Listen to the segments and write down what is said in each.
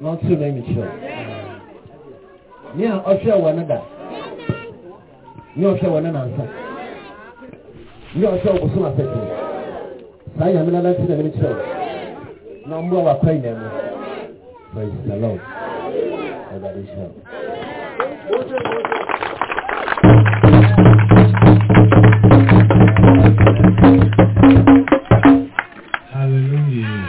na ɔte na mi kyerɛ ne a ɔhwɛ wɔ ne da ne ɔhwɛ wɔ ne nansa ne ɔhwɛ wɔ bosom asɛte saa nyame nana te na mi kyerɛ na ɔmo a wakɔ nyina mu praise the lord ɛbɛde hyɛ Hallelujah.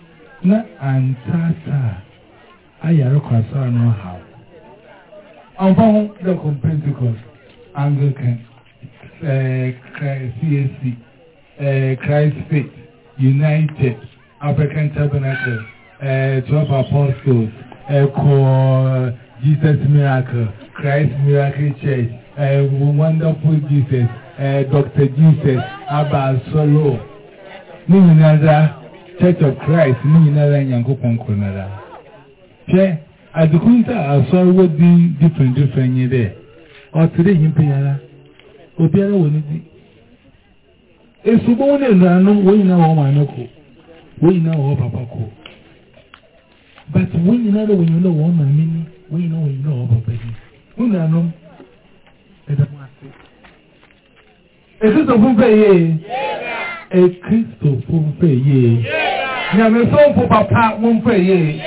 Na ankyɛ asa a ayare kwasaa no haw. Ɔmfa ho dɛ ɔkɔ Pentecost, Anglican, CAC, Christ Faith, United, African Tabernacle, Twelve Apostles, ɛkɔ Jesus Miracle, Christ Miracle Church, Wonderful Jesus, Doctor Jesus, aba asɔre o. Ne nyinadza, Church of Christ ne nyinara Nyankopɔn kor noara. Hwɛ, adzekor ntsi a Asɔr wɔ dzin different different nye dɛ, ɔtse dɛ nyimpa yi ara, obiara wɔ ne dzin. Esubon na enuanom, hɔn nyina wɔ maame kor, hɔn nyina wɔ hɔn papa kor. But hɔn nyinara wɔnyim dɛ hɔn maame ni, hɔn nyina wɔnyim dɛ hɔn papa ni. Mo nuanom, meda mo ase. Ekristofo mpɛ yie. Ekristofo mpɛ yie. Nyamesomfo papa mo mpɛ yie.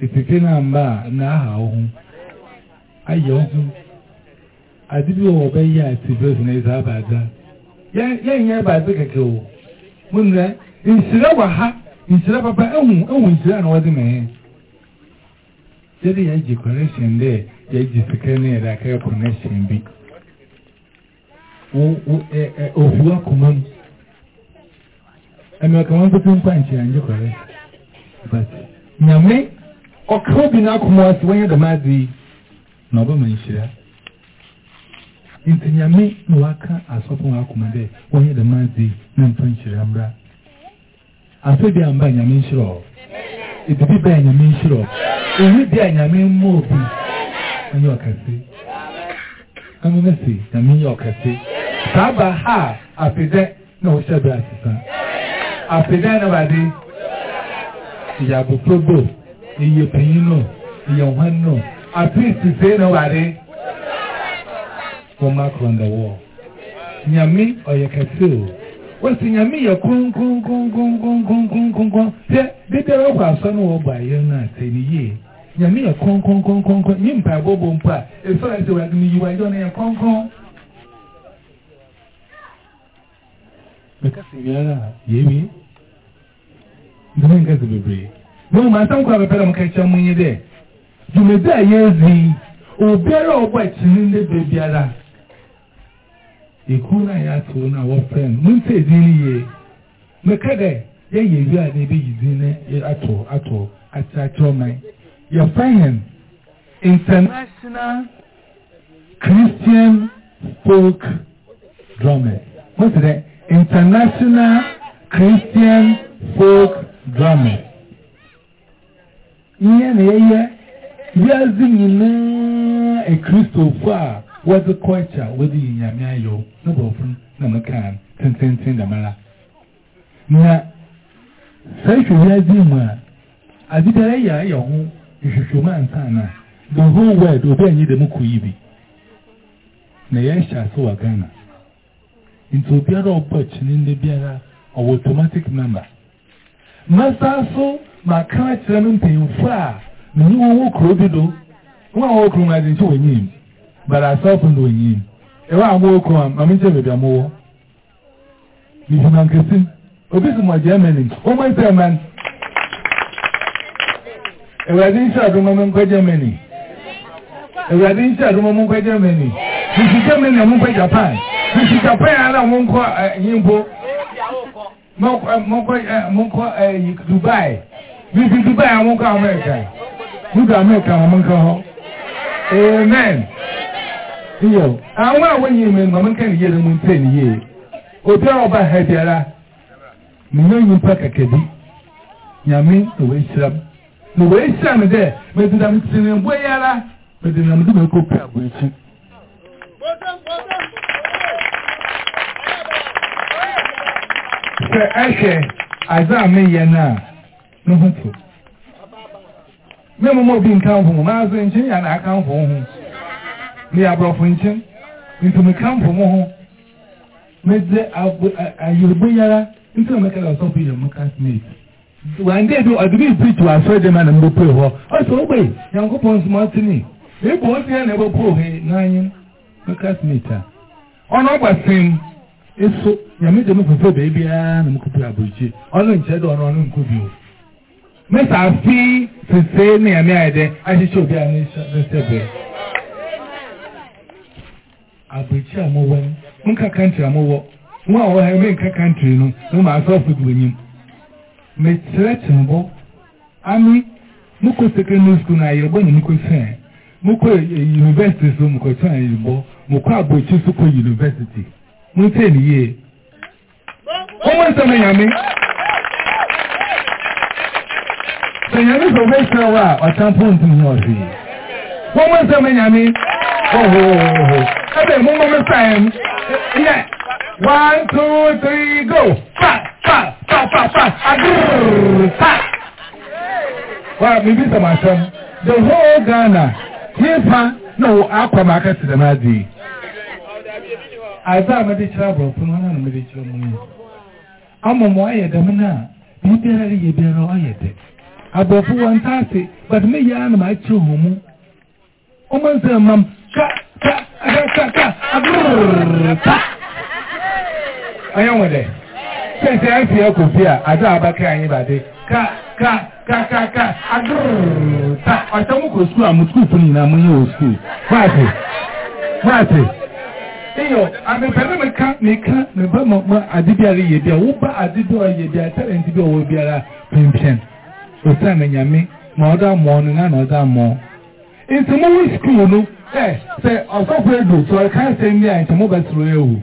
Etete na mma a na aha wo ho. Ayɛ wo ho. Ade bi wɔ wɔ bɛyɛ a ti bɛ so na ɛsɛ abaadza. Yɛn yɛn nyɛ abaadza kɛkɛ o. Mo nnɛ nhyira wɔ ha. Nhyira papa ehu ehu nhyira na wɔde mɛyɛ. Yɛde yɛgye connection dɛ yɛgye sika ne yɛde akɛyɛ connection bi. wo wo ɛ ɛ ofi akoma mu ɛmɛ kama bɛ tún pàǹtí ànjẹ kọrẹ but nyame ɔka obi n'akoma ɔsi wɔnyɛ dɛm adze yi na ɔbɛ ma nhyira nti nyame na waka asɔfo wɔn akoma dɛ wɔnyɛ dɛm adze yi na mpa nhyira mbra. Afe bia mba nyame nhyira ɔ. Ebibi bɛn nyame nhyira ɔ. Owu bia nyame mma obi. Ɔnyɛ ɔkɛse. Ɛno ne se nyame nyɛ ɔkɛse. Saa ba ha afe dɛ na wohyɛ bɛ asesa. Afe dɛn na wade yɛ abofra bo. Yɛ panyin no yɛ hwan no. Afe sisei na wade. Wɔma korɔn the wall. Nyame ɔyɛ kɛse o. Wɔsi Nyame yɛ kronkronkronkronkronkronkronkron. Hwɛ, da biara ɔkɔ asɔr na wɔbɔ ayer no a, tsie no yie. Nyame yɛ kronkronkronkronkron. Nye mpaebɔ bɔ mpo a, esoɛr a ese Ewurade miyi wo ayɛ ɔno yɛ kronkron. Mekasa wie ara a, yewie. Ntumi nkɛse bebree. Na mmom asɛm koro a mepɛ na mo ka kyerɛ mo nye dɛ, dwumadzi a yɛredzi yi, obiara a ɔbɔ kyene ne da biara, ekuo no a yɛatew no a wɔfrɛ no, montie din no yie, meka dɛ yɛyɛ wie a na yɛbɛyi din no ato ato akyerɛkyerɛ ɔman, yɛfrɛ hɛn International Christian folk drummers. What's that? International Christian folk drummers. Ihe na eye wiazi nyinaa a Kristofo a wɔdze culture wɔdze yi nyame ayɔ no bɔfo na no kan tententen damara. Na sɛ ehwɛ wiadze yi mu a, adze biara yɛ a yɛ ho nhwehwɛmu ansaana the whole world obi anyi dɛm kuw yi bi. Na yɛhyɛ ase wɔ Ghana. Nti obiara a ɔbɔ kyene ndɛ biara ɔwɔ automatic number. Mɛsan so maka akyerɛ me mpanyimfo a menye wɔn wɔ kurow bi do. Wɔn a wɔwɔ kurom adze nkyɛ wɔnyim. But asɔfo no wɔnyim. Ɛwɔ a wɔwɔ kurom a, ma menkyerɛ baabi a mowɔ. Mihima nkesi. Obi si mo Germany. Omo nsa ɛman. Ewurade nhyɛ adoma mo nkɔ Germany. Ewurade nhyɛ adoma mo nkɔ Germany. Misi Germany na mo nkɔ Japan. Misi Japan ara mo nkɔ ɛyinbo. Mo nkɔ mo nkɔ ɛyi Dubai. Bibi Dubai a mo nkɔ America Mudu America ma mo nka hɔ Amen Iyo Àwọn a wọ́n yìí mi ma mo nka ne yie na mo ntie ne yie Obi a ọba ha biara Mene nyimpa kakabi Nyame na wei hyiram Na wei hyiram dɛ Mededa me tirinbue yara Mededa me de me kɔ pɛ abɔ akyi sɛ ɛhwɛ adze a meyɛ no a no ho to me mmom obi nkamfo mu maa so nkyen yɛ na akamfo ho meyɛ aborɔfo nkyen nti mekamfo mo ho medze ayerebo yara nti na mɛka dɛ ɔsɔfo yɛ mo classmate Wɔanngye do, ɔdze me preach wɔ asɔr dɛm a na mobopue hɔ. Ɔse, Oboe, Nyankopɔn soma ɔse me, Mebɔ wo dzen na ebɔbɔ wo he na anyen me classmate a ɔno ɔbɔ sen eso. Nyame gye me foforo beebiara na mokopuei aborgye. Ɔno nnkyerɛ dɛ ɔno ɔno nnkɔ bio. Me sɛ afe sesei na Nyame ayɛ dɛ ahyehyɛ obi a ne nsa bɛsɛ brɛ. Abrikyi a mowɔ no, monka country a mowɔ. Mo a wɔwɔ ha yi, menka country no, mo ma asɔfo di wɔn anim. Mekyerɛ Kyembo, ame, mokɔ secondary school no ayeribɔ na mokɔ suae. Mokɔ university so, mokɔ suae ayeribɔ. Mokɔ abrikyi so kɔ university. Montie no yie. Wɔn nsɛm no nyame. Sɛ nyame sɛ ɔbɛ sɛ wɔ a ɔtamfo ntumi ho ɔhwe. Wɔn nsɛm no nyame. Oho oho. Ɛbɛ mu mɔ mi sa yɛm. Yɛ. One two three go. Fa fa fa fa fa. Abrrr fa. Wa mi bi sɛ ma sɛm. The whole Ghana. Yɛ fa na wɔ akɔ ma akɛse dɛm adi. Adze a mede kyerɛ aborɔfo no, hɔn na mede kyerɛ mo yi. Ama mo ayɛ dɛm no a, biribiara reyɛ biara ɔyɛ dɛ. Aborɔfo wɔnntse ase, but meyɛ ara na makyerɛ hɔn mu. Ɔma nsɛm ma m, ka, ka, ka, ka, ka, abrrrr, ka. Ɔnyɛ nwo dɛ. Sɛ sɛ afie akɔ fie a, adze a abɛka nye bade, ka, ka. Ka ka ka adrrrr ka ɔsɛ mo kɔ sukuu a mo sukuu funu nyinaa mo nyɛ wɔ sukuu. Waate waate. Eyo amepɛ ne meka meka me ba mo mo ade biara yɛ bi a wo ba ade bi a ɔyɛ bi a talent bi a ɔwɔ biara pimpin. Osan me nyame ma ɔda mmɔɔ no na na ɔda mmɔɔ. Nti mo wɔ sukuu no ɛ sɛ ɔsɔfo edu sɛ ɔka asɛm bi a nti mo bɛsoro ewu.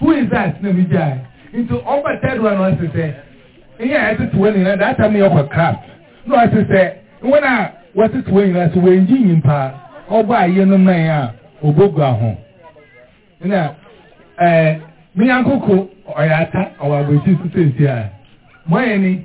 Who is that na mi gyae nti ɔba third one ɔsi sɛ ihe a ɛtete wɔn nyinaa that time yɛ kɔ craft na ɔsi sɛ wɔn a wɔtete wɔn nyinaa so wɔn ngyi nyim paa ɔbɔ ayɛ no mɛn a ɔbɔ gu aho na ɛɛ mi nyankoko ɔyɛ ata ɔwɔ abɔkyi so sɛ esi a mo ayɛ ni.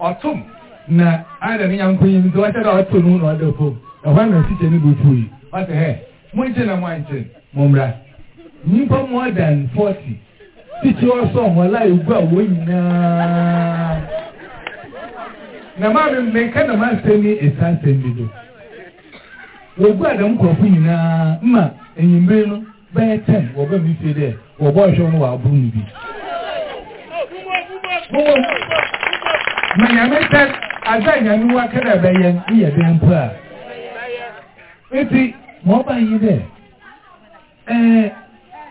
Ɔtom na ana ne nyɛnko yi nti ɔhyɛ dɛ ɔto no na ɔda fam ɛhɔ na ɔsikyɛ ne bo fuo yi ɔsɛ hɛ monkye na moankye mommra nnipa more than 40 sikyi ɔsɔ ɔmɔla egu a wɔn nyinaa na maame mmenka na mansɛm ni ɛsa nsɛm bi do wɔgu adam nkurɔfo nyinaa ma enyimbere no Bɛyɛ tɛn wɔba mi fie dɛ wɔbɔ nhwɛ wɔn wɔaboro mi bi. Mowɔ ma nyame sɛ adza nyame wa kɛ dɛ bɛyɛ no yɛ dɛn mpo a. Eti ma ɔba nye dɛ ɛɛ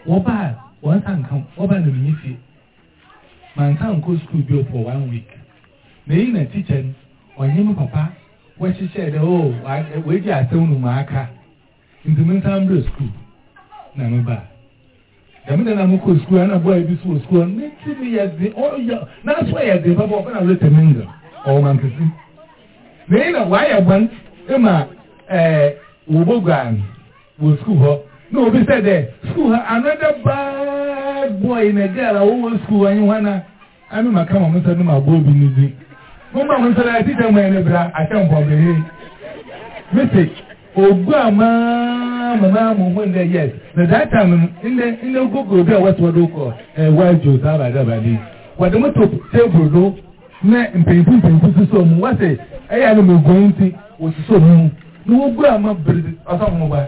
wɔba a wɔn nsa nka ho wɔba na menye fie. Mansa nkɔ sukuu bio for one week. Na eyi na tikya no ɔnye me papa wɔhyehyɛɛ dɛ o wɔagye asɛm no mu aka. Ntsi mensan mbrɛ skuul na mebaa. Dɛm da no a mokɔr skuul a nna bɔyɛ bi so wɔ skuul hɔ, ne tsir no yɛ dzen, ɔyɛ n'aso a ɔyɛ dzen papa, wɔfrɛ no Rita Mendel, ɔwɔ Mankasim. Na iyi na ɔayɛ bɔn ma ɛɛ woboguaa no wɔ skuul hɔ. Na obi sɛ dɛ skuul hɔ another bad boy na girl a wɔwɔ skuul hɔ nye hɔn a Ɛno na ka wɔn nsa no ma aboɔ bi no di. Momma mo nsa no ati kyɛ mo ani bra ahyɛ mpɔbehe. Mese, ogu ama mo na mo ho ndɛ yes. Na that time no, ndɛ ndɛ gogoro bi a wɔtoɔ do kɔ eh, white juice abadabadi. Wɔde mo to table do na mpanyinfo mpanyinfo susɔ mu. Wɔse, ɛyɛ no mo guan nti wɔsusɔ mu. Na wogu ama bere ɔsɔfo mo ba.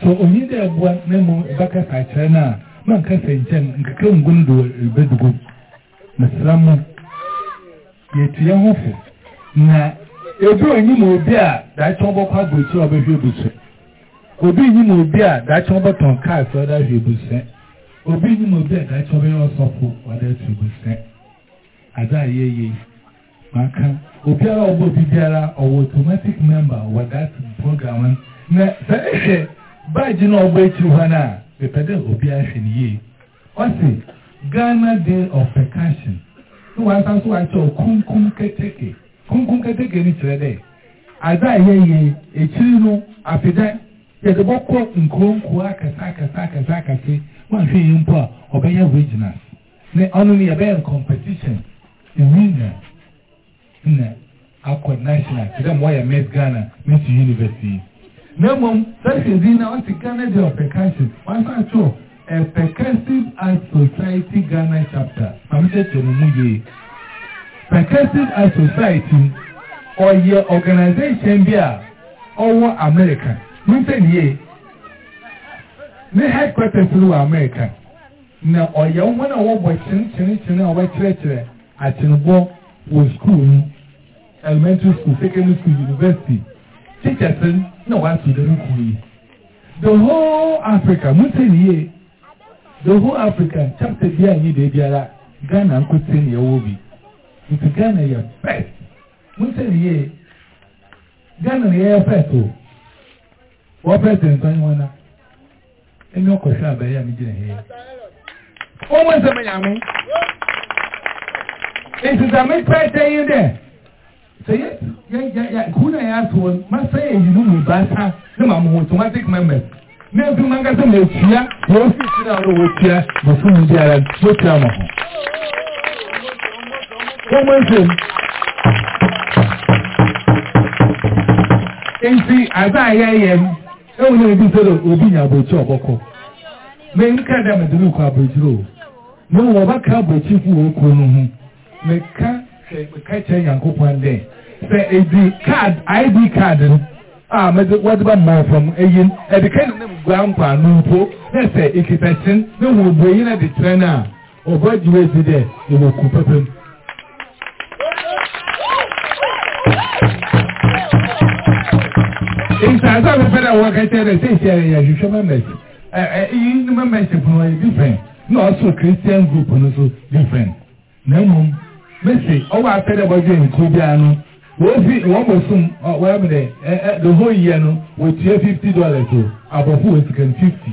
Sɛ onnyi dɛ eboa na mbom ebɛkasa akyerɛ no a, ma nkasa nkyɛn, nkeka nngu no do ibedugu. Meserɛ mo, yetu hɛnho fo, na obi a onnyim obi a daakye ɔbɔkɔ aborɔkyir a ɔbɛhwɛ ebusua, obi nnyim obi a daakye ɔbɔtɔn kaas a ɔdze ahwɛ ebusua, obi nnyim obi a daakye ɔbɛyɛ ɔsɔfo a ɔdze atu ebusua. Adze a yɛyɛ yi. Maka obiara a ɔbɔ bi biara ɔwɔ automatic member wɔ that program no na sɛ ehwɛ badge no a ɔbɔ akyiri hɔ no a mepɛ dɛ obiara hwɛ no yie ɔse Ghana day of percussion na wasan so akyɛw kunkum keteke kunkum keteke no kyerɛ dɛ adze a yɛyɛ akyiri no afeda yɛde bɔkɔ nkuro nkuro akɛse akɛse akɛse akɛse woanhwɛ yie mpo a ɔbɛyɛ regionals Me ɔno no yɛbɛyɛ no competition winner na akɔ national te dɛ ma ɔyɛ Miss Ghana Miss Universe yi na mmom sɛhwɛ din na ɔte Ghana Day of Percussion wansa ato a Percussive Art Society Ghana Chapter ma mekyerɛkyerɛ mo mu yie Percussive Art Society ɔyɛ organization bi a ɔwɔ America mo nsɛ ne yie ne headquarters no wɔ America Na ɔyɛ hɔn a wɔbɔ kyen kyen kyen a wɔkyerɛkyerɛ akyenbɔ wɔ skuul mu, elementary skuul, secondary skuul, university, teachers n' na wɔato dɛm kuw yi. The whole Africa, montie no yie, the whole Africa chapter biara nnyi beebiara, Ghana nkotsee na yɛwɔ bi. Ntsi Ghana yɛ first, montie no yie, Ghana na yɛyɛ first o. Wɔ president ɔnye hɔn a. Ɛnyɛ ɔkɔhwɛ abɛyɛ a megyina ha yi. Wɔn nsɛm nyame. Nti sɛ mekyerɛ kyɛ yi dɛ sɛ yɛ yɛ yɛ yɛ kuru na yɛ ato wɔn masɛ yɛ yi numu baasa ne ma mo automatic members ne nso mo ankasa mo etua wɔ ofi ti na wɔn wɔtua mo fun mu biara mo tua mo ho. Wɔn mo nsɛm. Nti adze a yɛyɛ no. Ewu na ebi sɛ dɛ obi nya aborɔkyi a ɔbɔkɔ. Mennka dɛ mede no kɔ aborɔkyir o, na mbom wɔbɛka aborɔkyirfo wɔ wo kurow no ho. Meka hwɛ meka kyerɛ Nyankopɔn dɛ, sɛ edze kaad, ID kaad no a medze wɔdze bɛma wo fam yi no, edze kɛnenam gua mpoano mpo, na sɛ ikitsa kyen na ihu obuei na edze kyerɛ no a, Ɔbaa gye wei dzi dɛ yɛwɔ kuw papa mu. Nsaadze a mepɛ dɛ wɔka kyerɛ dɛ sɛ hyɛ yɛhwehwɛ members. Iyi ne membership no ɔyɛ different na ɔso Christian group no so different. Na mmom mese ɔwɔ apɛ dɛ wɔdwe nkuw biara no wofi wɔn bosom wɔyɛ dɛ the whole year no wɔtua fifty dollars o abɔfo wɔ sika fifty.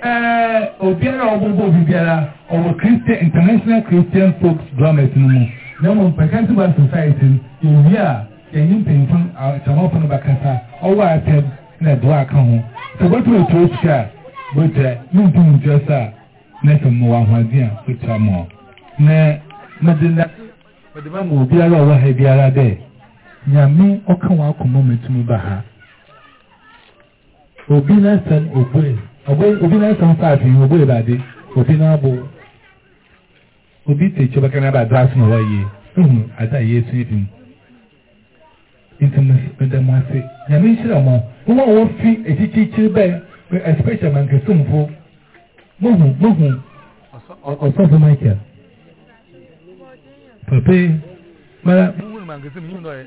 Ɛɛ, obiara a ɔbɔbɔ obi biara, ɔwɔ Christian, International Christian Folk Drummers no mu, na mmom Percussive Arts Society no, yɛwie a, yɛne mpanyimfo no, akyerɛmafo no bɛkasa, ɔwɔ atɛm na ɛdoa aka ho. Sɛ wobɛtumi atua sika a, wokyerɛ, mentumi ntua sa a, na sɛ mowɔ ahoɔden a, wokyerɛ mo. Na mede na, mede ma ma obiara a ɔwɔ ha biara dɛ, Nyame ɔka w'akoma mu tumi ba ha. Obi n'asɛm obue, ɔbɔ obi n'asɛm fa ase yi obue ba de, obi n'abo, obi te kyo bɛka n'aba adze aso na ɔwɔ yie, ehu adze a yɛsua efi mu. Nti mo meda mo ase, nyame nhyira mo, mo a ɔwɔ fi akyikyikyiri bɛ, especially mankesomfo, mo hu, mo hu, ɔsɔfo Michael, pape, mara, mo hu no mankesomfo, nyim na ɔyɛ.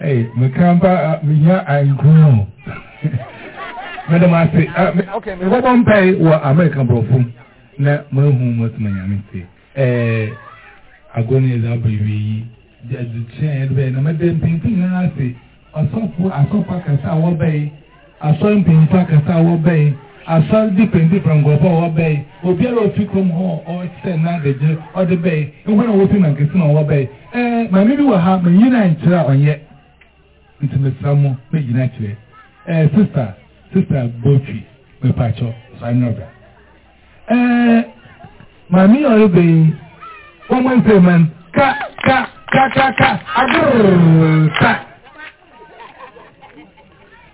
Hey, me krampa uh, me hia ankuru. Me dem ase. Uh, me, okay, me bɔbɔ mpae wɔ America borɔfo na mahu mo tuma nyame se. Eh, agoni ɛdze aba ewie yi. Ɛdze kyɛn ɛdze bɛyɛ na mɛdɛ mpempem nyinaa ase. Ɔsɔfo asɔfo akɛse a wɔbɛyɛ. Asɔr mpanyimfo akasa a wɔbɛe, Asɔr dzi pɛ ntsi frɛ nkorɔfo a wɔbɛe, obiara a ofi kurom hɔ a ɔwɔ kyɛ n'adagyer ɔdze bɛe, hɔn a wofi mankesi mu a wɔbɛe. Ɛɛ, maame bi wɔ ha, minnyi no annkyɛr a ɔnnyɛ, ntsi meserɛ mo, megyina kyerɛ. Ɛɛ, sista, sista Botwi, mepakyɛw, so anyɛ ɔbra? Ɛɛ, maame yi a ɔreba yi, wɔmmɔ nsɛm mma no, ka, ka, ka, ka, ka, agorr, ka.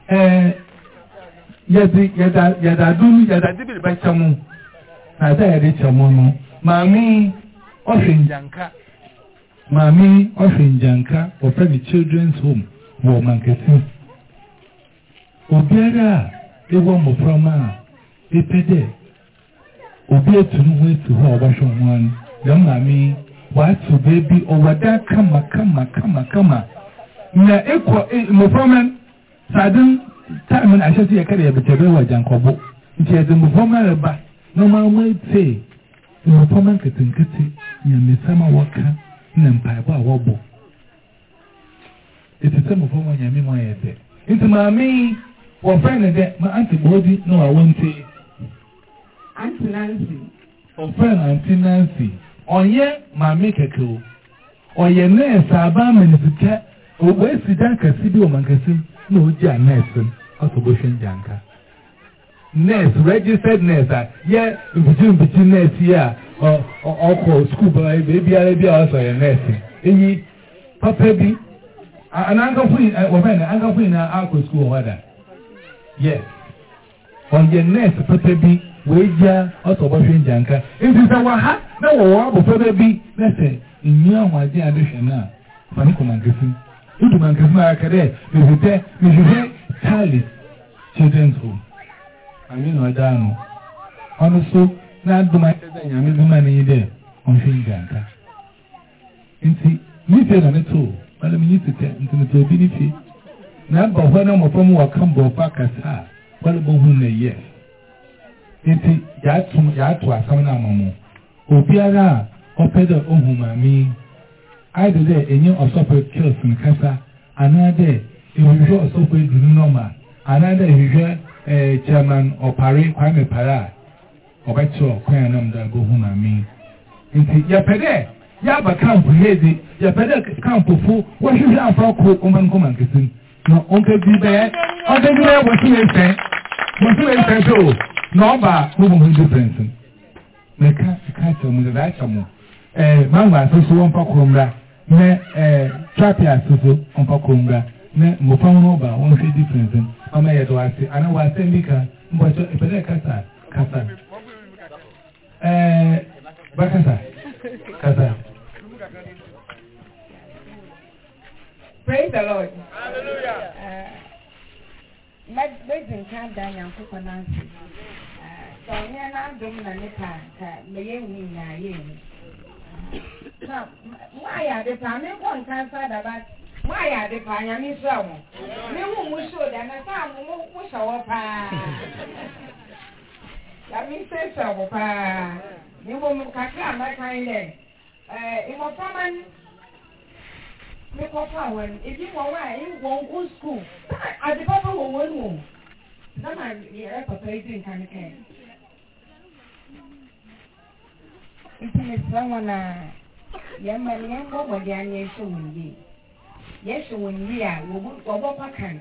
ɛɛ yɛde yɛda yɛda dum yɛda de bi de bɛkyɛ mo na sɛ yɛde kyɛ mo no maame ɔhwɛ ngyanka maame ɔhwɛ ngyanka wɔfrɛ no children's home wɔ mankasi obiara a ewɔ mmɔfra mu a epɛ dɛ. Obi etu no ho esi hɔ a ɔbɔhwɛ ho an, dɛm maame yi ɔatsew beebi ɔwɔ dan kama kama kama kama na ekɔ e mboframba n' sɛ adze n' time n' ahyɛse yɛkɛ dɛ yɛbɛkyɛ bɛyɛ wɔ Agyankɔbo ntsi yɛdze mboframba reba na ɔma ɔma etsie mboframba nketsenketse nyamesɛm a wɔkã na mpaebɔ a wɔbɔ. Ɛte sɛ mobɔ mo nyame mu ayɛ dɛ. Nti maame yi wɔfrɛ no dɛ ma ante boodi na wawo nti. Ante Nancy. Wɔfrɛ no ante Nancy. Ɔnyɛ maame kɛkɛ o. Ɔyɛ nɛɛse aban mene sika wɔasi dan kɛse bi wɔ mankasim na ɔgye a nɛɛse no ɔtɔ bɔhwɛ ngyanka. Nurse, registered nurse a yɛ mfikyi mfikyi nurse yi a ɔ ɔ ɔkɔ sukuu ba ebiara bi a ɔsɛ ɔyɛ nurse eyi papa bi ana ankafo yi wɔfɛn no ankafo yi na akɔ sukuu wɔ hɔ da yes ɔyɛ nurse papa bi wɔagya ɔsɛ ɔbɛhwɛ ngyanka nti sɛ wɔ ha na wɔwɔ abɔfra bi na sɛ nyi ahoɔden a bɛhwɛ no a fa no kɔ mankasi wodu mankasi no aka dɛ mehwehwɛ mehwehwɛ charles Children's Home. Maame na ɔdaa no. Ɔno so n'adom ayɛ dɛ Nyame dze ma no nye dɛ ɔnhwɛ ngyanka. Ntsi ne fie na metsoo. Ɔno minnyi sika ntsi metsoo bi ne fie. Na aba hɔ na mbofra mu wɔka Mborɔfo akasa a, wɔle bohun no ɛ yes. Ntsi yɛatom yɛatow asɛm no ama mo. Obiara a ɔpɛ dɛ ohu maame yi, ayɛ dɛ dɛ enye ɔsɔfo Kills nkasa anaadɛ ehwehwɛ ɔsɔfo eduonu no ma, anaadɛ ehwehwɛ eh, Chairman Opare, Kwame Opare a, ɔbɛkyerɛ wo kwan a nam do abohu Maame yi. Ntsi yɛpɛ dɛ yɛaba camp ha yi dze, yɛpɛ dɛ campfo wɔhwehwɛ afra kor ɔmba no kɔ Mankasim no, na ɔnkɛ bi bɛyɛ, ɔnkɛ bi bɛyɛ bɔsome esuan, bɔsome esuan so o, na ɔba a, mobohu difference no. Meka ɛka akyerɛ mo, dada akyɛ mo. Ɛɛ mangwa ase so wɔn pakoro mbra, ne ɛɛ twapia ase so wɔn pakoro mbra, ne mmɔfra ho n'ɔba wɔn hwɛ difference no, mama yɛ dɔ ase. Ana wɔ asɛm bi ka, mbɔtɔ ɛpɛ dɛ kasa, kasa. Ɛɛ bakasa, kasa. Praise the Lord. Hallelujah. Uh, Mɛ medzi nka ada Nyankopɔn ase. Sɛ ɔnnyɛ N'adom na Ne pɛ a, nka mɛ yɛn wu nyinaa yɛn wu. Sa, Mo ayɛ ade paa, me nkɔ nka nsa da but mo ayɛ ade paa, Nyame nhyira mo. Me hu mo show da, na saa mo, mo, mo hyɛ hɔ paa. Nyame nhyira hyira mo paa. Me mmom kakra a mɛka nye dɛ, Eh, mmoframa no me kɔ fa wɔn. Ebi wɔ hɔ a, eh, wɔn wo school. Sɛ ade papa wɔ wɔn mu. Sɛ ma yɛrɛ papa yi di nka ne kɛn. Nti mesrɛ wɔn a, yɛn ma ne yɛn bɔ bɔde a ne yɛhwɛ wɔn yie. Yɛhwɛ wɔn yie a, wɔbɔ pa kan.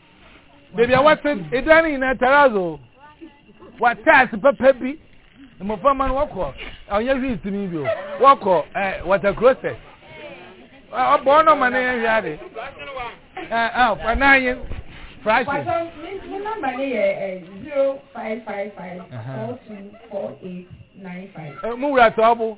beebi a wɔte edan no nyinaa terrace o wɔate ase papa bi mmɔfra ma no wɔkɔ ɔnyɛ hwii tumi bi o wɔkɔ ɛɛ water crosses ɔbɔ ɔnɔ ma ne yɛn hwɛ ade ɛɛ ɛɛ fanan yɛ fraction. mi namba ne yɛ ɛ zero five five five four two four eight nine five. mu wura tɔɔbo.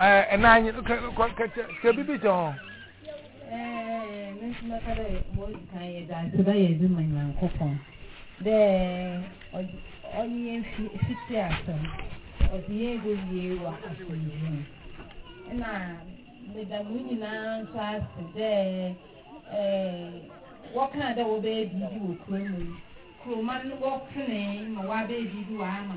ɛɛ ɛna anyi kɛ kɔ kɛ kyɛ kyɛ bibi kyɛ hɔn. ɛɛ ne nso bɛka dɛ wɔn kan yɛ dɛ ase bɛyɛ ebi ma nyankopɔn dɛ ɔde ɔne yɛn fi fiti asɛm ɔde yɛn egu yie wɔ asomdwe mu ɛna meda mu nyinaa nso ase dɛ ɛɛ wɔka dɛ wɔbɛyɛ biribi wɔ kurom kuroma no wɔpene ma wɔabɛyɛ biribi wɔ ama.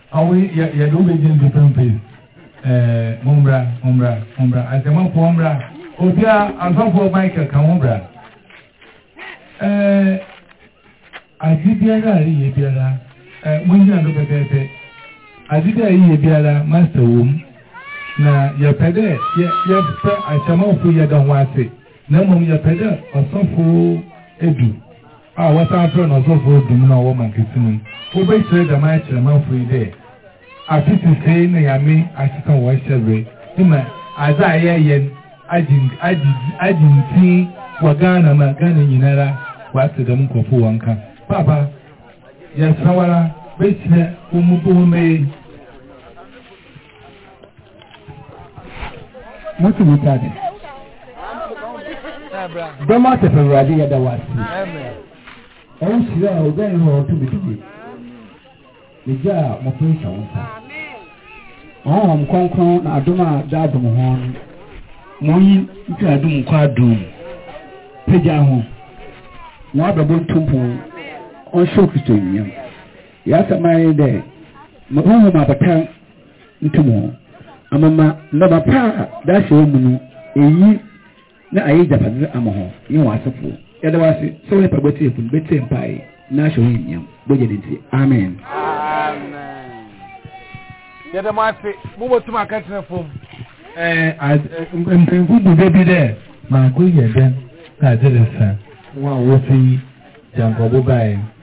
Awo yi yɛ yɛde wo bɛgyina di pɛmpɛ ɛɛ mombra mombra mombra asɛmafoɔ mbra obia asɔfoɔ Michael ka ho bra ɛɛ ade biara a yɛyɛ biara ɛɛ mogyina do pɛpɛɛpɛ ade bi a yɛyɛ biara master wɔ mu na yɛpɛ dɛ yɛ yɛpɛ asɛmafoɔ yɛda ho ase na mmom yɛpɛ dɛ ɔsɔfoɔ edu. a wɔsan frɛ no ɔsɔfoɔ dum no a ɔwɔ Mankasim no, wobɛkyerɛ dɛm akyerɛmafo yi dɛ, Afe sesei na Nyame asesa hɔn hyɛbre ma adze a ayɛ yɛn agye agye agye ntsin wɔ Ghana ma Ghana nyinara wɔatse dɛm nkorɔfo hɔn nka. Paapa, yɛserɛ wo ara bɛkyerɛ wo mbɔbɔrmba yi. motumi ka de dɔm asɛpɛ awurade yɛda wo ase ɛnhyira a ɔbɛn hɔ ɔtumi tumi megya a mɔpɛ hyɛ wo nsa ɔhɔhɔm kronkron na adom a da adom ho no moyi mfi adom nkɔ adom pagya ho na wabɛbɔ ntompo ɔnhyɛ kristo nyam Y'asɛm ara nye dɛ, ma honhom abotan nto mu, ama ma ndɔba pa a daahyɛ wɔ mu no eyi na ayɛ egyapadze ama hɔn nye hɔn asefo. Yɛda wo ase sɛ wo ne mpaebɔ tsiefo no betsie mpae na ahyɛ wo enyimnyam. Bɔgya din ntsi, amen. Yɛda mo ase. Mubotum akɛtsena famu. Mpanyimfo bu bɛ bi dɛ Maako yɛ dɛn na adze resa hɔn a wofi Gyankɔbo bae no?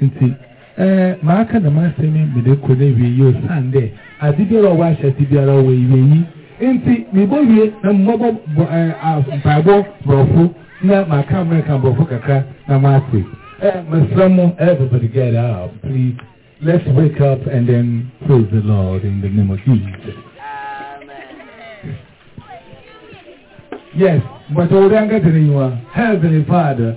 Ntsi, ɛɛ, maaka dɛm asɛm yi mede kɔ n'ewiei yi osiandɛ adze biara a ɔwɔ ahyɛse biara ɔwɔ ewiei. Ntsi, mibowie na mobɔbɔ bɔ ɛɛ a mpaabɔ Borɔfo na maaka America Aborɔfo kakra na maatse. Ɛɛ, meserɛ mo everybody get up please let's wake up and then praise the Lord in the name of Jesus. Yes, but ɔwɔ dɛ ankasa n'enyiwa Heavenly Father.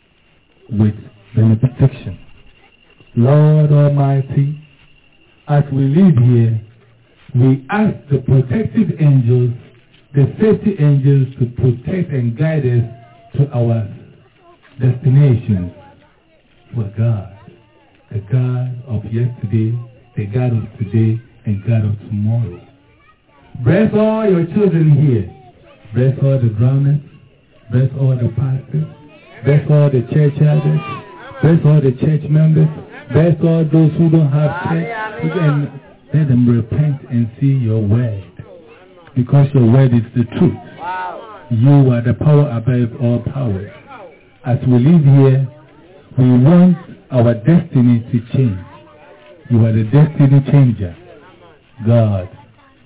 with benediction. Lord Almighty, as we live here, we ask the protective angels, the safety angels to protect and guide us to our destinations. For God. The God of yesterday, the God of today, and God of tomorrow. Bless all your children here. Bless all the drummers. Bless all the pastors. Bless all the church elders. Bless all the church members. Bless all those who don't have church. And let them repent and see your word. Because your word is the truth. You are the power above all powers. As we live here, we want our destiny to change. You are the destiny changer. God,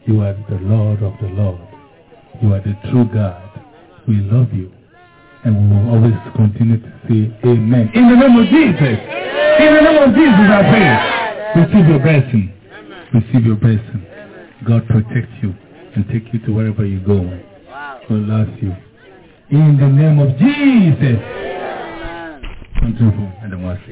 you are the Lord of the Lord. You are the true God. We love you. And we will always continue to say amen. In the name of Jesus. In the name of Jesus, I pray. Receive your blessing. Receive your blessing. God protect you and take you to wherever you go. God bless you. In the name of Jesus. tuntun fún ẹ̀dẹ̀mọ́ sí.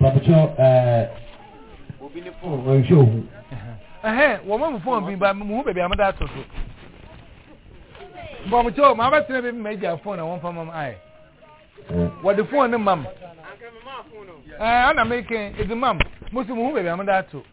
Papikyɛ ɛɛ obi ne fon ɔnhwɛ ohu. Ɛhɛn wɔn mu fon bi ba mu hu baabi a mo da ato so. Papikyɛ o maa bɛ tena bi mi ma egya fon na wɔn fa ma mo ayɛ. Wɔde fon ne ma mo. Ɛɛ ɛna mi ken edi ma mo mo si mo hu baabi a mo da ato.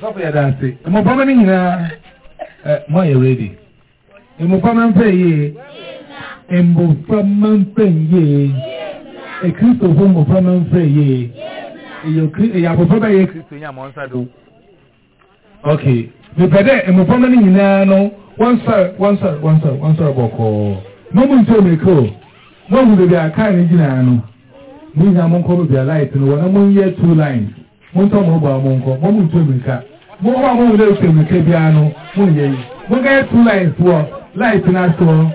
sɔfo yɛ danse mmɔfra no nyinaa mo ayɛ ready mmɔfra no mfɛ yie mmɔfra no mfɛ yie ekristofo mmɔfra no mfɛ yie ɛyɛ abɔfra bɛyɛ kristo nyɛ amɔnsa do. Okay. Mepɛ dɛ mmɔframma no nyinaa no wɔnsɔre wɔnsɔre wɔnsɔre wɔnsɔre bɔkɔɔ. Mo mu nti omirika o. Mo ahu baabi a kaa no gyinaa no. Mo nyinaa mo nkɔ baabi a light no wɔ na mo nyɛ two lines. Mo ntɔ mo bɔ a mo nkɔ. Mo mu nti omirika. Mo mu a mo wɔ lɛ otu omirika biara no mo nyɛ yi. Mo nkɛyɛ two lines wɔ light no ase hɔ.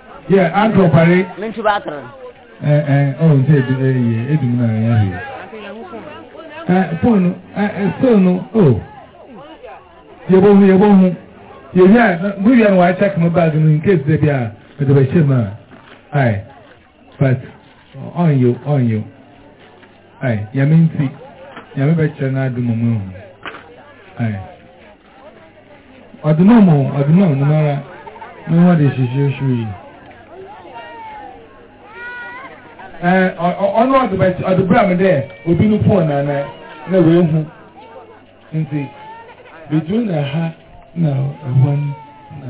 Yɛ antɔ pare. Me ntu ba atara. Ɛ ɛ ɔ sɛ edu ɛ yɛ edu mu na ɛ yɛ hwɛ. Ɛ fone ɛ ɛ still no o. Yɛ bɔ hu yɛ bɔ hu. Yɛ wia mo wia no wa check mo bag no in case de bi a ɛdɛ bɛ hyɛ mu a. Ayi but ɔn yo ɔn yo. Ayi yɛ mi nti yɛ mi bɛ kyerɛ n'adu mo mu ehu. Ayi. Ɔde ma mo, ɔde ma mo ara ne ho de hyehyɛ su yi. Ɛɛ ɔno ɔde bɛ ɔde bra mi dɛ obi no pɔn na na na wɔahu nti bedu na ha na ɛhɔ na.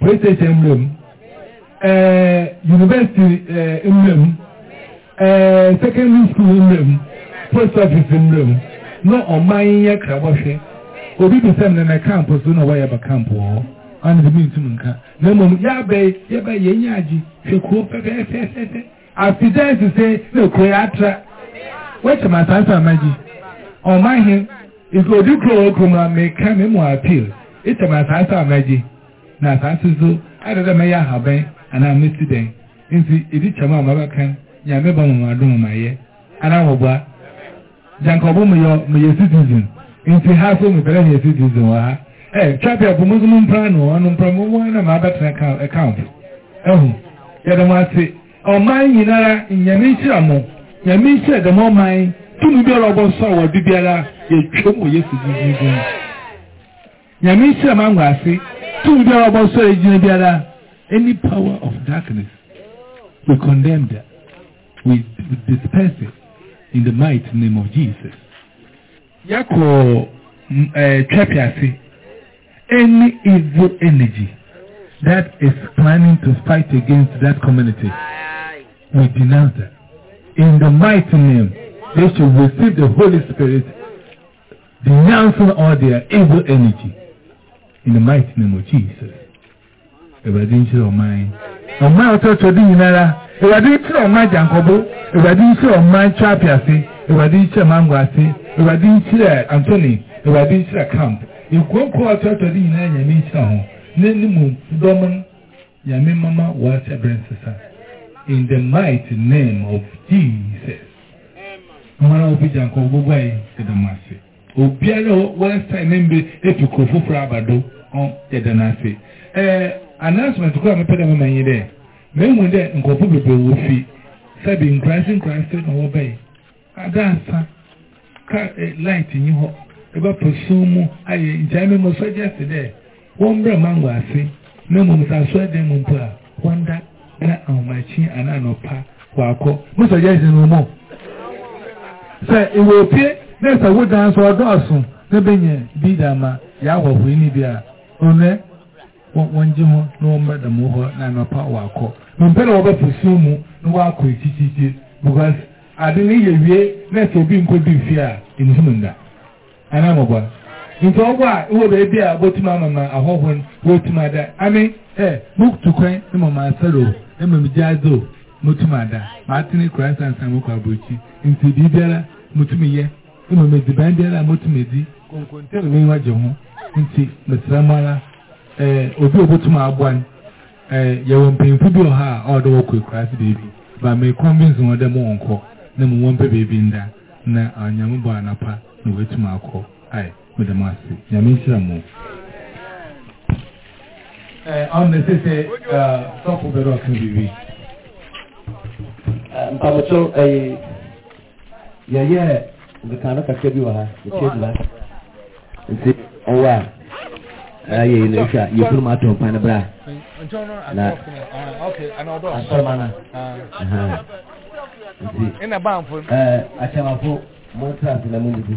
Police station mmerɛ mu. Ɛɛ university ɛɛ mmerɛ mu. Ɛɛ secondary school mmerɛ mu. Post office mmerɛ mu. Na ɔman yi yɛ krabɔhwɛ. Obi bi sɛ nnɛ na camp so na wɔyɛ ba camp wɔ hɔ. Ɔno de bi ntum nka. Na mmom yɛabɛn yɛbɛn yɛn nyɛ agye hwɛ kuo fɛfɛɛfɛɛfɛ. Afi dɛn sese na kuro yi atra wɔkyɛ ma saa sama gyi ɔma he nti obi kuro wɔ kurom a meka me mu appeal ɛkyɛ ma saa sama gyi na asase so ɛdɛ dɛ mɛyɛ ahaban anaa mɛsi dɛn nti ɛdi kyɛ ma mabɛka nyame ba mu madom mayɛ anaa wɔboa Sɛ nka ɔbɔ mu yɔ mu yɛ citizen nti ha so mu pɛrɛ yɛ citizen wɔ ha ɛ eh, twɛ pɛ ɔbɔ mu nso mu mpira no ɔno mpira mu wɔn na maa bɛtena camp camp ɛho yɛ dɛm ase ɔman nyinara nyame nhyira mo nyame nhyira dɛm ɔman tumi biara ɔbɔ so a wɔde biara yɛ twɛ mu yɛ citizen nyame nhyira mo anwa ase tumi biara ɔbɔ so yɛ gyina biara any power of darkness we condemn that. we, disperse it in the mighty name of jesus. yɛkɔ ɛɛ mm, eh, twɛpi ase any evil energy that is planning to fight against that community. We denounce that. In the mighty name, they should receive the Holy Spirit, denouncing all their evil energy. In the mighty name of Jesus. Awurade nhyira ɔman. Ɔman a ɔtɔ akyɛde nyinara. Awurade nhyira ɔman Gyankɔbo. Awurade nhyira ɔman Twape ase. Awurade nhyira Mango ase. Awurade nhyira Anthony. Awurade nhyira camp. Nkuronkuro a ɔtɔ akyɛde nyinara Nyame nhyira ho. Ne ne mu dɔm no Nyame mama wɔahyɛ bere nsesa. In the mighty name of Jesus. Ɔman a ɔfi Gyankɔbo guae, yɛda mo ase. Obia no western ne mbe efi kuro foforɔ aba do ho yɛda no ase ɛɛ announcement koro a mepɛ dɛ mema nye dɛ mehu dɛ nkurɔfo bebree wɔ fi sɛbi nkuraase nkuraase na wɔbɛn adaasa ka light nyi hɔ ɛbɛpɔ sum mu ayɛ nkyɛn me mo sɔgye ase dɛ Wɔmmrɛ mango ase, na mmom sɛ asoɛ dɛn mu mpo a, wɔnda na ahomakye anaa anɔpa wɔakɔ. Mo sɛ yɛn hene mu. Sɛ ewɔ ofie na sɛ wo dan so ɔdɔɔso na benya bi da ma yɛahɔhoe ne bi a, ɔnɛ wɔngye ho na wɔmmrɛ dɛm wo hɔ na anɔpa wɔakɔ. Mempɛ na wɔbɛfo sum mu na wɔakɔ akyikyikyi because ade no yɛ wie na sɛ obi nkɔdu fie a, nhunu nda. Anaa mɔbɔa nti ɔwɔ a wɔ baabi a wɔtumi ama ma ahɔho no wɔtumi ada ame ɛ motu kwan ma ma asɛre o ma me gya adze o motumi ada matene kura nsansan mokɔ aburokyi nti biribiara motumi yɛ ma me dziban biara a motumi dzi konkonte me menyiwa gye ho nti mesrɛ mo ara ɛ obi obotumi aboa no ɛ yɛwɔ mpanyinfo bi wɔ ha a ɔwɔ dɛ wɔkɔ ekuraase baabi ba me convince wɔn dɛ mo wɔn kɔ na mo wɔn mpɛ baabi nda. na ɔanya mo bɔ anapa na watum akɔ ai meda mo ase nyame nhyira mo. Eh, ɔn ne se sɛ eh, sɔfo bɛdɛ ɔka biribi eh, mpamokyɛw ɛyɛ yɛyɛ mekano kakra bi wɔ ha yɛkyɛ dula nti ɔwɔ a ɛyɛ yi na ehwɛ a yɛkunu mu ato mpa no bra na asɔma no nti ɛɛ akyɛmafo mo ntra ase na mo nidi.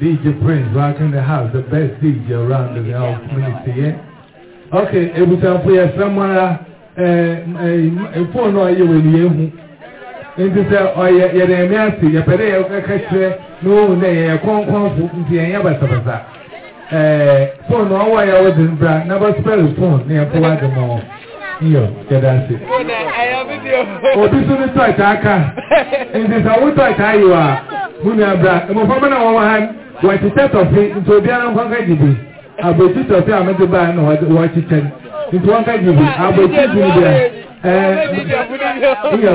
DJ Prince rocking the house, the best DJ around the house community, yeah? Okay, ebusanfo yɛ sɛ mo ara ɛɛ fone no ɔyɛ wɔ eniye hu nti sɛ ɔyɛ yɛde ɛmɛ ase yɛpɛ dɛ yɛka kyerɛ na ohun dɛ yɛyɛ kɔnkɔnfo nti yɛnyɛ basabasa Ɛɛ phone no ɔwɔ ya ɔdze no bra na bɔ spell phone ne yɛn fɔ wadze ma wɔn nyɛ yɛda ase. Obi so ne tɔɔkye aka nti sɛ wo tɔɔkye ayew a mu nua bra mmɔframma na wɔwɔ ha wɔkyekyɛ tɔfe nti obiara nkɔnka gye bi abɔkyi tɔfe a mede baa na wɔkyekyɛ nti wɔnka gye bi abɔkyi dum bia. iyo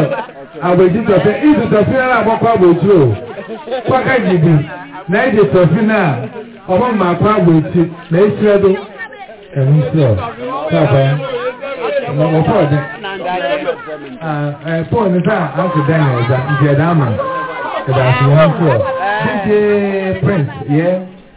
abɔgyi tɔfe isu tɔfe ara abɔkɔ abɔkyiri o kwaka gyidi na egye tɔfe no a ɔbɔ mmaako abɔ akyi na ehyira do ɛho nsi ɔ kapa na ɔfɔ ɔde ɛpɔ ne sa aso dan na ɛda nti ɛda ama ɛda aso ɛho nsi ɔ dj prince yɛ. Yeah.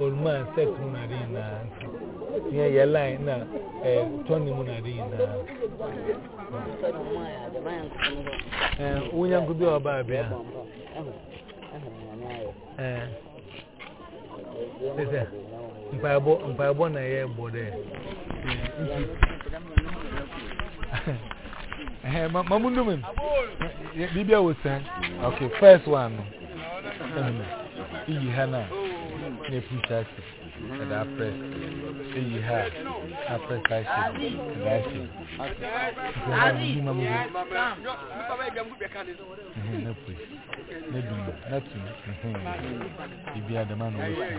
oluma sex mu na ade nyinaa nti yɛ yɛ line na ɛɛ tɔni mu na ade nyinaa ɛɛ wunya nkubi a ɔbaa bi a ɛɛ sisɛ mpaebɔ mpaebɔ na yɛ bɔ dɛ nti ɛhɛn mamu num biribi a wɔ sɛn okay first one no. Iyi ha na na push ase ɛda aprɛ eyi ha aprɛ ka ase ɛda ase nti ha na yi ma mu bi na push na bi na tu bibi adama na wɔsi.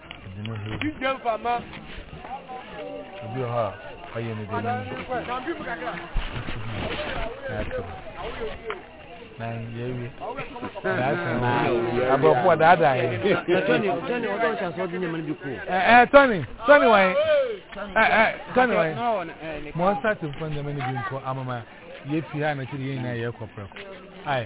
aborɔfo adaadaa yɛ tɔne tɔne wan tɔne wan mɔnsa te mfa nneɛma no bi nkɔ amama yɛfi ha na kyerɛ yɛn nyinaa yɛkɔ prɛko ae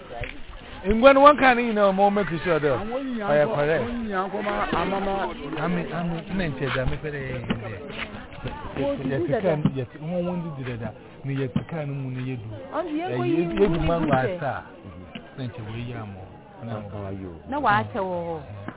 ngua no wɔnkaa ne nyinaa ɔma ɔma kristo dɛ ɔyɛ kɔrɛ ame ame na nkyɛ dɛ mepɛ dɛ yɛyɛ dɛ yɛte kaa no yɛte ho ho ndidi dada na yɛte kaa no mu no yɛdu yɛdu mango asa a na nkyɛ wɔayi amɔ na wɔakyɛ wɔ hɔ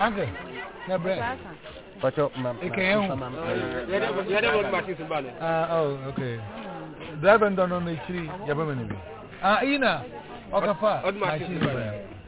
Ante, na brɛ. Pacho, mam. Ike yɛn ho. Yɛde bɔ machine so ba no. Ah, oh, okay. Driver ndɔ no n'akyiri yɛbɛma no bi. Ah, iyi na ɔkafa machine so ba no.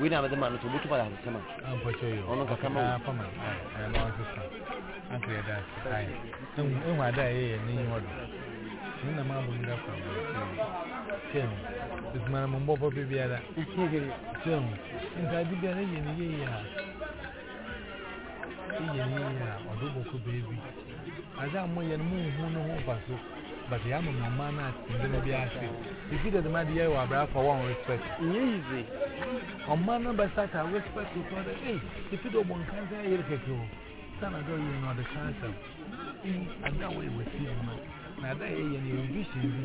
wei na mede ma no sɛ wobɛtu mada asesɛm a ɔno nkasa ma ɛhu ada a ɛyɛ yɛ ne yi hɔ do ne nam abɔ mu dafa sɛ ho ɛsumana mu mbɔbɔ bɛ biara sɛ ho ntaade biara yɛ ne yɛyɛ a yɛ yi a ɔdo bɔkɔ baabi adze a moyɛ no monhu no ho mfa so but yɛ ama mama no asɛmdɛm bi ase bibi dɛ dɛm ade yɛ wɔ abra fa wɔn respect nyɛ yize ɔma no bɛsata respect kɔ dɛ ei bibi dɛ ɔbɔ nka sɛ ayere kɛkɛ o sana dɛ ɔyɛ no ɔde ka asɛm ei ada a wɔyɛ wɔ tv no na ada a yɛyɛ no yɛ obi hyɛ bi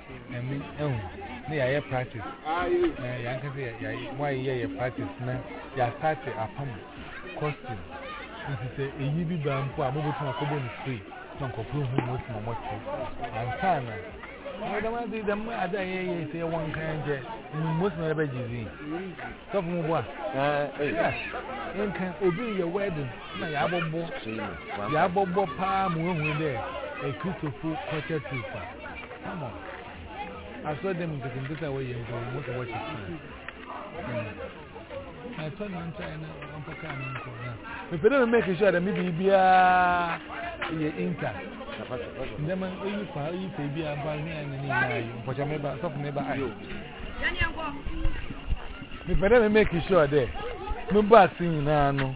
na me ehu na yɛayɛ practice na yɛanka sɛ yɛayɛ mo ayɛ yɛ practice na yɛasate apam costume nti sɛ eyi bi baa mpo a mobɛtumi akɔbɔ no free na nkɔforo hu mo si ma mɔte ansa na dɛm ade dɛm ade a yɛyɛ sɛ yɛwɔ nkan nkyɛ mmosi na yɛbɛgye dzin sɔfo mu bɔ a nka obi yɛ wedding Nna yɛabɔbɔ, yɛabɔbɔ paa ma woehu dɛ Akristofo culture trip a, come on, asɔrdan mu nketsenketse a wɔyɛ mpo no, wɔkɔ worship time. Hmm. Na ɛtɔ na ntrae na wɔmpa kaa no nkɔ na mepɛ dɛ memake sure dɛ me biribiara yɛ intact ndɛma eyi fa eyi fa ebi a mpa ne ayɛ ne nyinaa yi mpɔkyɛ meba sɔfo meba ayɛ mepɛ dɛ memake sure dɛ me bags nyinaa no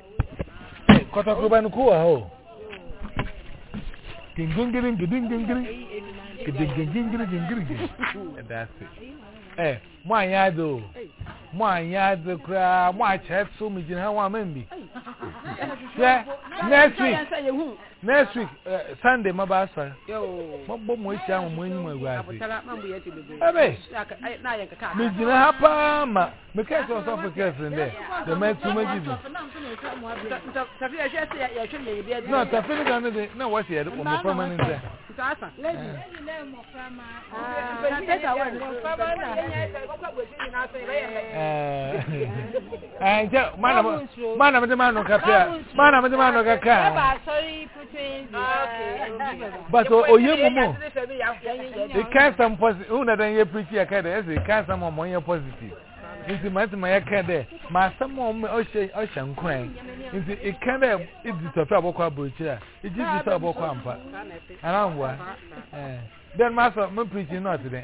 Kɔtɔkoroba no ko wɔ ha o. Gingingiri gingingiri gingingiri gingingiri. Ɛda ase. Ɛ mo anyɛ adze o. Mo anyɛ adze koraa mo akyerɛ so mi gyina ha wɔn ama mi. Hwɛ next week next week eh, Sunday ma ba asɔre. Mo bɔ mo ehyia wɔn mo enyim agu ase. Ɛbɛ mi gyina ha paa ma. mekɛse ɔsɔfo kɛse no dɛ dɛm atum agye bi na tafe no da no de na wɔhyɛ yɛde mmɔframa no nsɛ nkyɛ mana mede ma no kakra mana mede ma no kakra but oye mu mu ika some positive wọn nana yɛ preach yɛ kɛ dɛ ɛsɛ ika some ɔmɔ yɛ positive nti maa ti ma yɛ kɛ dɛ maa sɛm ɔmɔ ɔhyɛ ɔhyɛ nkuran nti ika dɛ edi sɔfɛ abɔkɔ aburokyire a edi di sɔ abɔkɔ ampa anamboa ɛɛ then maa sɔ mo preach nɔɔte dɛ.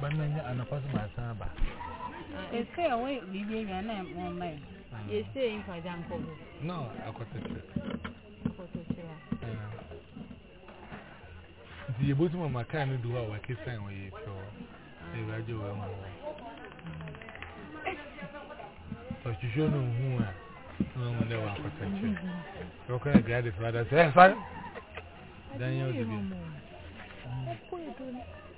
Bana nya anɔpa so baasa aba. Ese a wɔyɛ biribi awia na ɛmɔ mma yi. Yese yi nkwaja nkɔ hɔ. No, akɔtɛkyerɛ. Akɔtɛkyerɛ. Nti yɛ bótú mama kaa no duwa wa kesan wɔ yɛ pɛ wɔ. Ebi agye wɔ ɛmu wɔ. Ɔtwitwi no nhu a, na ɔmo dɛ wɔ akɔtɛkyerɛ. Ɔkɔ na bi adi fada sɛ ɛfa. Dan yɛ ɔdi bi.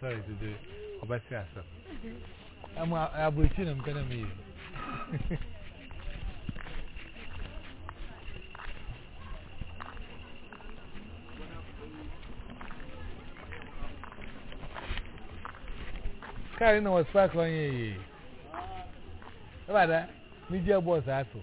Sorry, today. Obasi asem. I'm aburuchi na mpena me yi. Kari na was park on ye. Bada, ni je boss aso.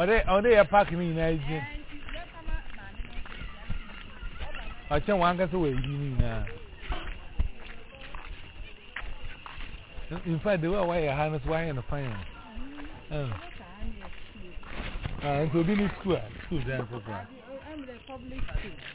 ɔde ɔde yɛ park ne nyinaa gyina ɔkyɛ wɔn ankasa wɔ eyi ne nyinaa in fact the way wɔayɛ ha no so wɔayɛ no fan yɛn nti obi ne school a school dan kɔkɔa.